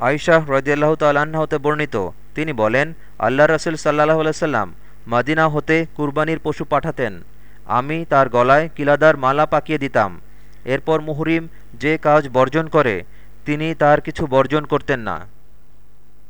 আইশাহ রদিয়াল্লাহ তাল্লাহ্ন হতে বর্ণিত। তিনি বলেন আল্লাহ রসুল সাল্লাহ আলাইসাল্লাম মাদিনা হতে কুরবানির পশু পাঠাতেন। আমি তার গলায় কিলাদার মালা পাকিয়ে দিতাম। এরপর মুহরিম যে কাজ বর্জন করে, তিনি তার কিছু বর্জন করতেন না।